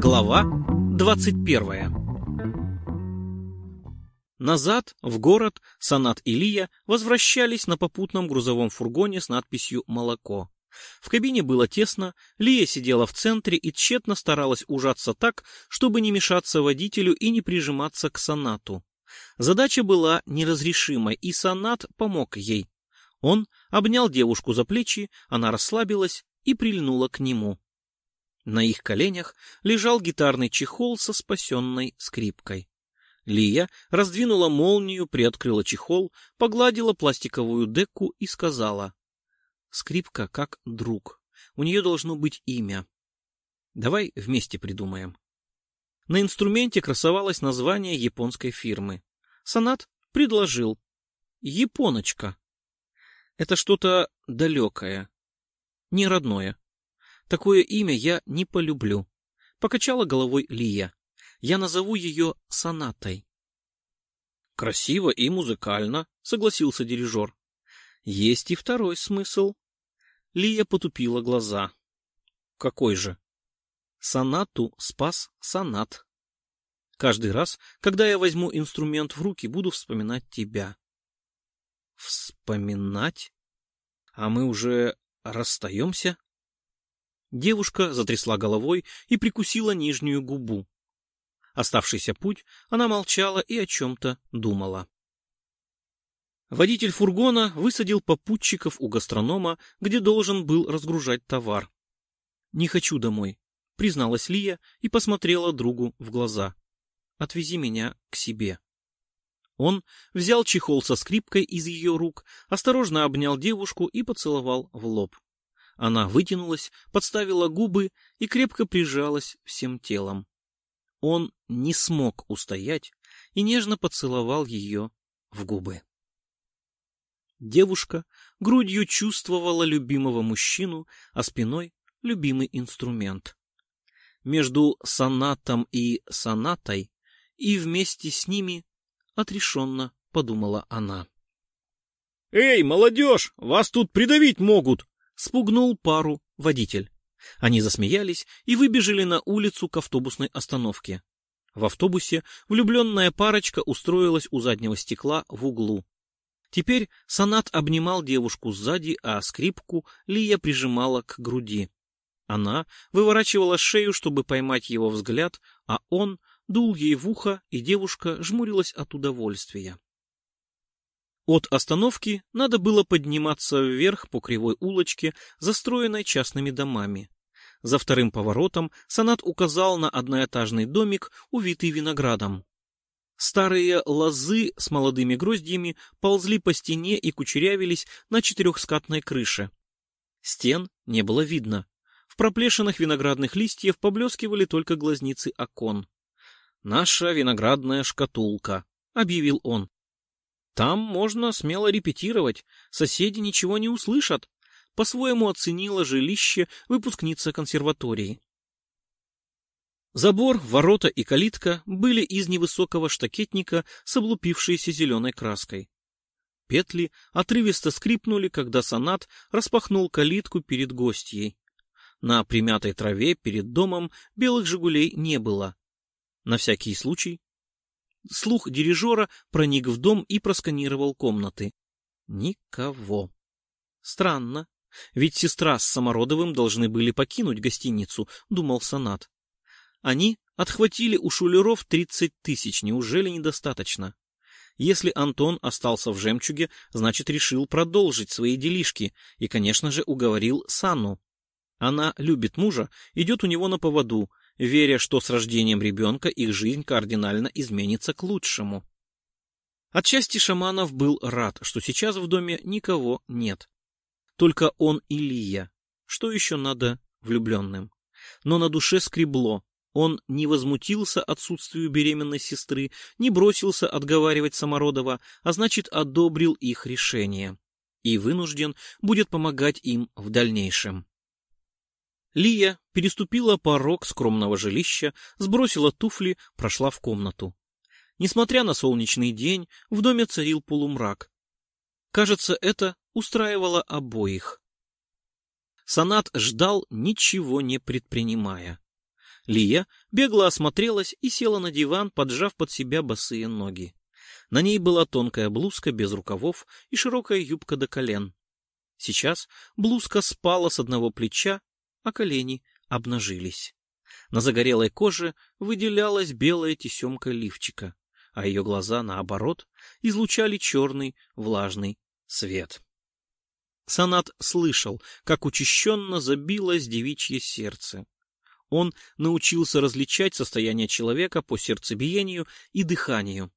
Глава 21 Назад, в город, Санат и Лия возвращались на попутном грузовом фургоне с надписью «Молоко». В кабине было тесно, Лия сидела в центре и тщетно старалась ужаться так, чтобы не мешаться водителю и не прижиматься к Санату. Задача была неразрешимой, и Санат помог ей. Он обнял девушку за плечи, она расслабилась и прильнула к нему. На их коленях лежал гитарный чехол со спасенной скрипкой. Лия раздвинула молнию, приоткрыла чехол, погладила пластиковую деку и сказала. Скрипка как друг. У нее должно быть имя. Давай вместе придумаем. На инструменте красовалось название японской фирмы. Санат предложил. Японочка. Это что-то далекое, не родное. Такое имя я не полюблю. Покачала головой Лия. Я назову ее Сонатой. Красиво и музыкально, согласился дирижер. Есть и второй смысл. Лия потупила глаза. Какой же? Сонату спас сонат. Каждый раз, когда я возьму инструмент в руки, буду вспоминать тебя. Вспоминать? А мы уже расстаемся? Девушка затрясла головой и прикусила нижнюю губу. Оставшийся путь она молчала и о чем-то думала. Водитель фургона высадил попутчиков у гастронома, где должен был разгружать товар. «Не хочу домой», — призналась Лия и посмотрела другу в глаза. «Отвези меня к себе». Он взял чехол со скрипкой из ее рук, осторожно обнял девушку и поцеловал в лоб. Она вытянулась, подставила губы и крепко прижалась всем телом. Он не смог устоять и нежно поцеловал ее в губы. Девушка грудью чувствовала любимого мужчину, а спиной — любимый инструмент. Между сонатом и сонатой и вместе с ними отрешенно подумала она. «Эй, молодежь, вас тут придавить могут!» — спугнул пару водитель. Они засмеялись и выбежали на улицу к автобусной остановке. В автобусе влюбленная парочка устроилась у заднего стекла в углу. Теперь Санат обнимал девушку сзади, а скрипку Лия прижимала к груди. Она выворачивала шею, чтобы поймать его взгляд, а он дул ей в ухо, и девушка жмурилась от удовольствия. От остановки надо было подниматься вверх по кривой улочке, застроенной частными домами. За вторым поворотом Санат указал на одноэтажный домик, увитый виноградом. Старые лозы с молодыми гроздьями ползли по стене и кучерявились на четырехскатной крыше. Стен не было видно. В проплешинах виноградных листьев поблескивали только глазницы окон. «Наша виноградная шкатулка», — объявил он. «Там можно смело репетировать, соседи ничего не услышат», — по-своему оценила жилище выпускница консерватории. Забор, ворота и калитка были из невысокого штакетника с облупившейся зеленой краской. Петли отрывисто скрипнули, когда сонат распахнул калитку перед гостьей. На примятой траве перед домом белых «Жигулей» не было. На всякий случай. Слух дирижера проник в дом и просканировал комнаты. Никого. Странно. Ведь сестра с Самородовым должны были покинуть гостиницу, думал Санат. Они отхватили у шулеров 30 тысяч, неужели недостаточно? Если Антон остался в «Жемчуге», значит, решил продолжить свои делишки и, конечно же, уговорил Санну. Она любит мужа, идет у него на поводу, веря, что с рождением ребенка их жизнь кардинально изменится к лучшему. Отчасти Шаманов был рад, что сейчас в доме никого нет. Только он и Лия. Что еще надо влюбленным? Но на душе скребло, он не возмутился отсутствию беременной сестры, не бросился отговаривать Самородова, а значит, одобрил их решение и вынужден будет помогать им в дальнейшем. Лия переступила порог скромного жилища, сбросила туфли, прошла в комнату. Несмотря на солнечный день, в доме царил полумрак. Кажется, это устраивало обоих. Санат ждал, ничего не предпринимая. Лия бегло осмотрелась и села на диван, поджав под себя босые ноги. На ней была тонкая блузка без рукавов и широкая юбка до колен. Сейчас блузка спала с одного плеча, а колени обнажились. На загорелой коже выделялась белая тесемка лифчика, а ее глаза, наоборот, излучали черный влажный свет. Санат слышал, как учащенно забилось девичье сердце. Он научился различать состояние человека по сердцебиению и дыханию.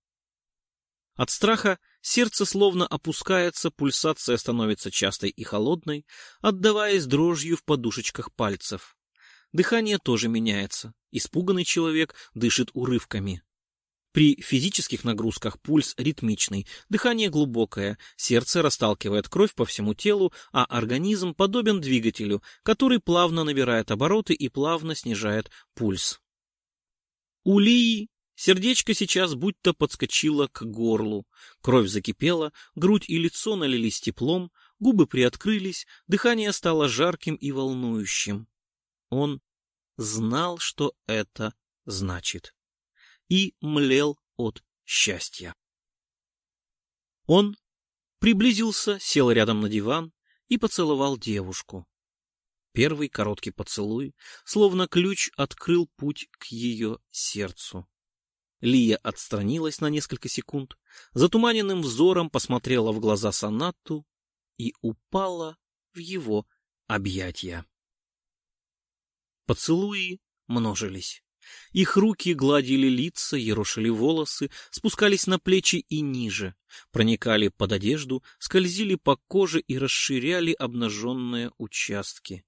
От страха сердце словно опускается, пульсация становится частой и холодной, отдаваясь дрожью в подушечках пальцев. Дыхание тоже меняется. Испуганный человек дышит урывками. При физических нагрузках пульс ритмичный, дыхание глубокое, сердце расталкивает кровь по всему телу, а организм подобен двигателю, который плавно набирает обороты и плавно снижает пульс. У Лии сердечко сейчас будто подскочило к горлу, кровь закипела, грудь и лицо налились теплом, губы приоткрылись, дыхание стало жарким и волнующим. Он знал, что это значит и млел от счастья. Он приблизился, сел рядом на диван и поцеловал девушку. Первый короткий поцелуй, словно ключ, открыл путь к ее сердцу. Лия отстранилась на несколько секунд, затуманенным взором посмотрела в глаза сонату и упала в его объятия. Поцелуи множились. Их руки гладили лица, ерошили волосы, спускались на плечи и ниже, проникали под одежду, скользили по коже и расширяли обнаженные участки.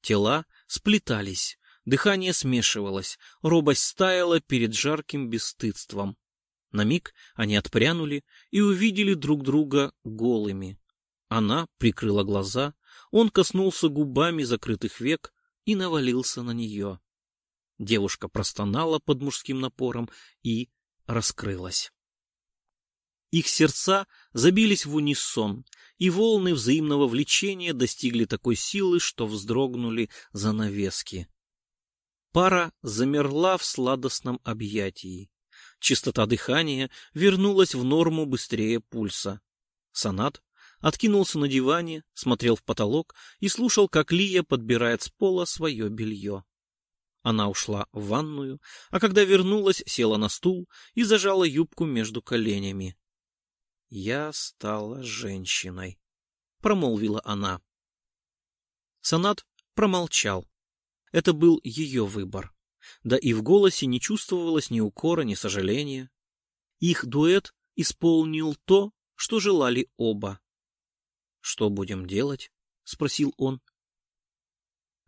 Тела сплетались, дыхание смешивалось, робость стаяла перед жарким бесстыдством. На миг они отпрянули и увидели друг друга голыми. Она прикрыла глаза, он коснулся губами закрытых век и навалился на нее. Девушка простонала под мужским напором и раскрылась. Их сердца забились в унисон, и волны взаимного влечения достигли такой силы, что вздрогнули занавески. Пара замерла в сладостном объятии. Частота дыхания вернулась в норму быстрее пульса. Санат откинулся на диване, смотрел в потолок и слушал, как Лия подбирает с пола свое белье. Она ушла в ванную, а когда вернулась, села на стул и зажала юбку между коленями. «Я стала женщиной», — промолвила она. Санат промолчал. Это был ее выбор. Да и в голосе не чувствовалось ни укора, ни сожаления. Их дуэт исполнил то, что желали оба. «Что будем делать?» — спросил он.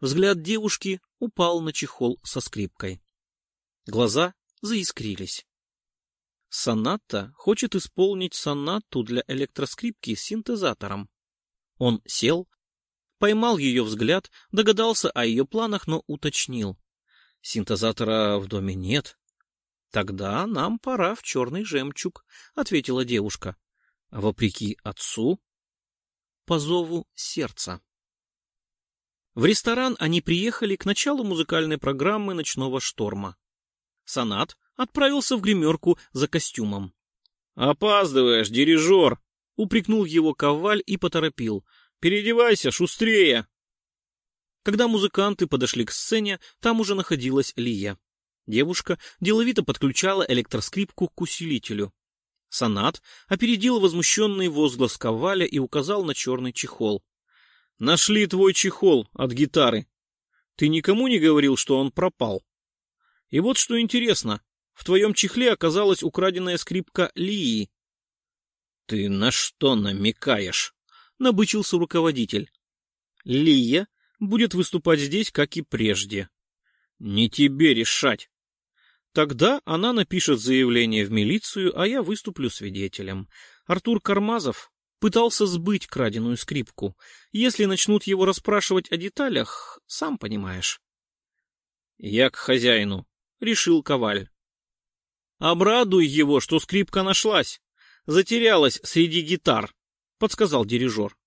Взгляд девушки упал на чехол со скрипкой. Глаза заискрились. Соната хочет исполнить сонату для электроскрипки с синтезатором. Он сел, поймал ее взгляд, догадался о ее планах, но уточнил. Синтезатора в доме нет. Тогда нам пора в черный жемчуг, ответила девушка. Вопреки отцу, по зову сердца. В ресторан они приехали к началу музыкальной программы «Ночного шторма». Санат отправился в гримерку за костюмом. «Опаздываешь, дирижер!» — упрекнул его коваль и поторопил. «Переодевайся, шустрее!» Когда музыканты подошли к сцене, там уже находилась Лия. Девушка деловито подключала электроскрипку к усилителю. Санат опередил возмущенный возглас коваля и указал на черный чехол. Нашли твой чехол от гитары. Ты никому не говорил, что он пропал? И вот что интересно, в твоем чехле оказалась украденная скрипка Лии. — Ты на что намекаешь? — набычился руководитель. — Лия будет выступать здесь, как и прежде. — Не тебе решать. Тогда она напишет заявление в милицию, а я выступлю свидетелем. Артур Кармазов пытался сбыть краденую скрипку. Если начнут его расспрашивать о деталях, сам понимаешь. — Я к хозяину, — решил Коваль. — Обрадуй его, что скрипка нашлась. Затерялась среди гитар, — подсказал дирижер.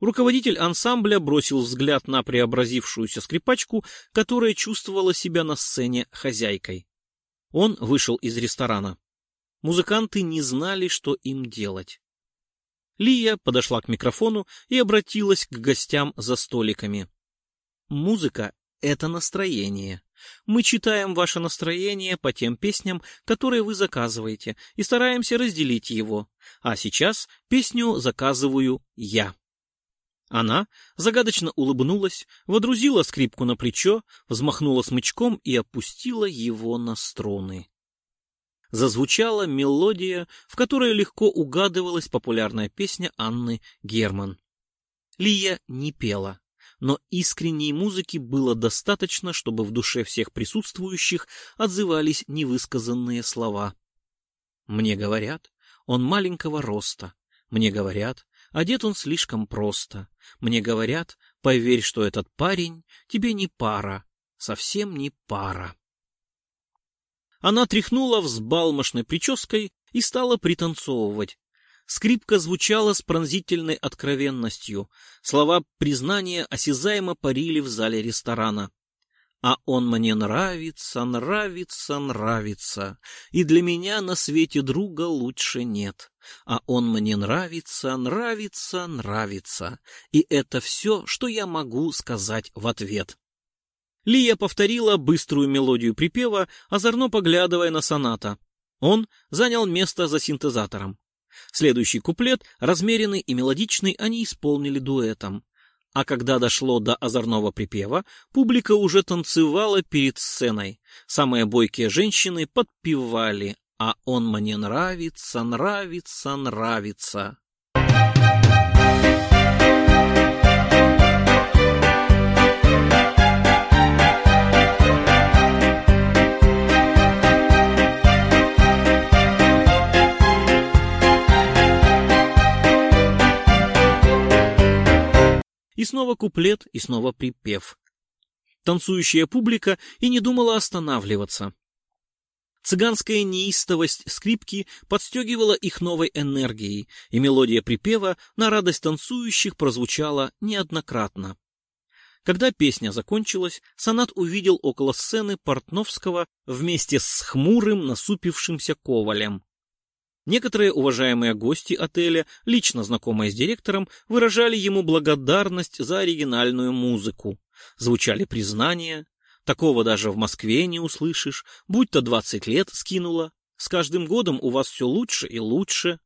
Руководитель ансамбля бросил взгляд на преобразившуюся скрипачку, которая чувствовала себя на сцене хозяйкой. Он вышел из ресторана. Музыканты не знали, что им делать. Лия подошла к микрофону и обратилась к гостям за столиками. Музыка — это настроение. Мы читаем ваше настроение по тем песням, которые вы заказываете, и стараемся разделить его. А сейчас песню заказываю я. Она загадочно улыбнулась, водрузила скрипку на плечо, взмахнула смычком и опустила его на струны. Зазвучала мелодия, в которой легко угадывалась популярная песня Анны Герман. Лия не пела, но искренней музыки было достаточно, чтобы в душе всех присутствующих отзывались невысказанные слова. Мне говорят, он маленького роста. Мне говорят, одет он слишком просто. Мне говорят, поверь, что этот парень тебе не пара, совсем не пара. Она тряхнула взбалмошной прической и стала пританцовывать. Скрипка звучала с пронзительной откровенностью. Слова признания осязаемо парили в зале ресторана. А он мне нравится, нравится, нравится, и для меня на свете друга лучше нет. А он мне нравится, нравится, нравится, и это все, что я могу сказать в ответ. Лия повторила быструю мелодию припева, озорно поглядывая на соната. Он занял место за синтезатором. Следующий куплет, размеренный и мелодичный, они исполнили дуэтом. А когда дошло до озорного припева, публика уже танцевала перед сценой. Самые бойкие женщины подпевали «А он мне нравится, нравится, нравится». Снова куплет, и снова припев. Танцующая публика и не думала останавливаться. Цыганская неистовость скрипки подстегивала их новой энергией, и мелодия припева на радость танцующих прозвучала неоднократно. Когда песня закончилась, Санат увидел около сцены Портновского вместе с хмурым насупившимся Ковалем. Некоторые уважаемые гости отеля, лично знакомые с директором, выражали ему благодарность за оригинальную музыку. Звучали признания. Такого даже в Москве не услышишь, будь то двадцать лет скинула. С каждым годом у вас все лучше и лучше.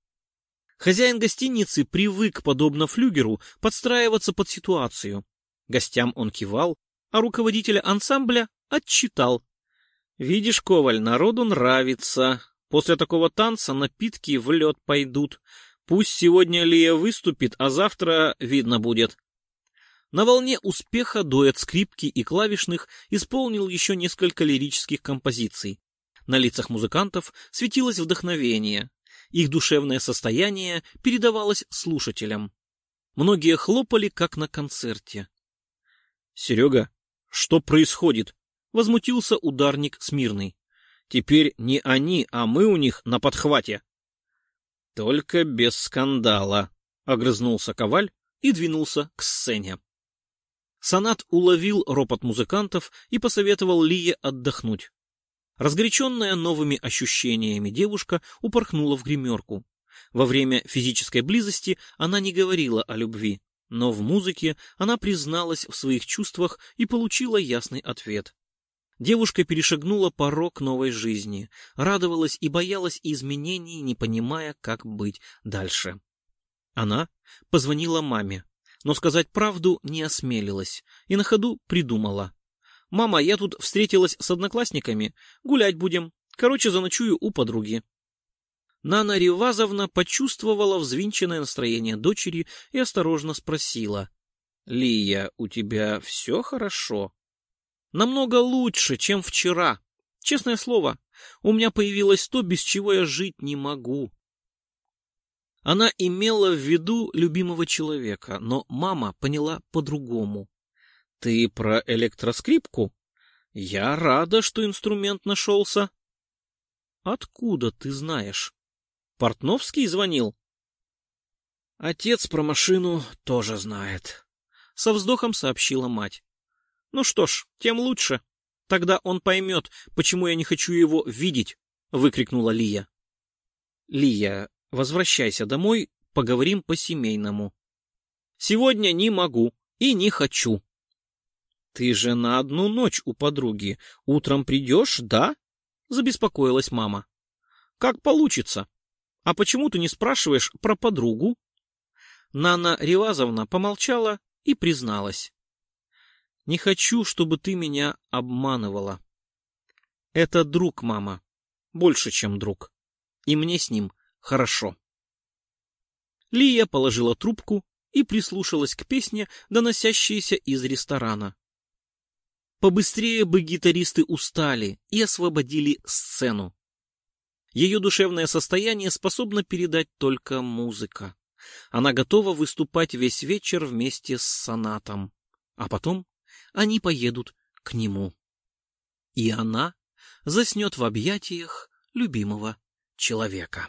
Хозяин гостиницы привык, подобно флюгеру, подстраиваться под ситуацию. Гостям он кивал, а руководителя ансамбля отчитал. «Видишь, Коваль, народу нравится. После такого танца напитки в лед пойдут. Пусть сегодня Лия выступит, а завтра видно будет. На волне успеха дуэт скрипки и клавишных исполнил еще несколько лирических композиций. На лицах музыкантов светилось вдохновение. Их душевное состояние передавалось слушателям. Многие хлопали, как на концерте. — Серега, что происходит? — возмутился ударник Смирный. Теперь не они, а мы у них на подхвате. — Только без скандала, — огрызнулся Коваль и двинулся к сцене. Санат уловил ропот музыкантов и посоветовал Лие отдохнуть. Разгоряченная новыми ощущениями девушка упорхнула в гримерку. Во время физической близости она не говорила о любви, но в музыке она призналась в своих чувствах и получила ясный ответ. Девушка перешагнула порог новой жизни, радовалась и боялась изменений, не понимая, как быть дальше. Она позвонила маме, но сказать правду не осмелилась и на ходу придумала. «Мама, я тут встретилась с одноклассниками, гулять будем, короче, заночую у подруги». Нана Ревазовна почувствовала взвинченное настроение дочери и осторожно спросила. «Лия, у тебя все хорошо?» Намного лучше, чем вчера. Честное слово, у меня появилось то, без чего я жить не могу. Она имела в виду любимого человека, но мама поняла по-другому. Ты про электроскрипку? Я рада, что инструмент нашелся. Откуда ты знаешь? Портновский звонил? Отец про машину тоже знает. Со вздохом сообщила мать. Ну что ж, тем лучше. Тогда он поймет, почему я не хочу его видеть, выкрикнула Лия. Лия, возвращайся домой, поговорим по-семейному. Сегодня не могу и не хочу. Ты же на одну ночь у подруги. Утром придешь, да? Забеспокоилась мама. Как получится. А почему ты не спрашиваешь про подругу? Нана Ревазовна помолчала и призналась. Не хочу, чтобы ты меня обманывала. Это друг, мама. Больше, чем друг. И мне с ним хорошо. Лия положила трубку и прислушалась к песне, доносящейся из ресторана. Побыстрее бы гитаристы устали и освободили сцену. Ее душевное состояние способно передать только музыка. Она готова выступать весь вечер вместе с сонатом. А потом они поедут к нему. И она заснет в объятиях любимого человека.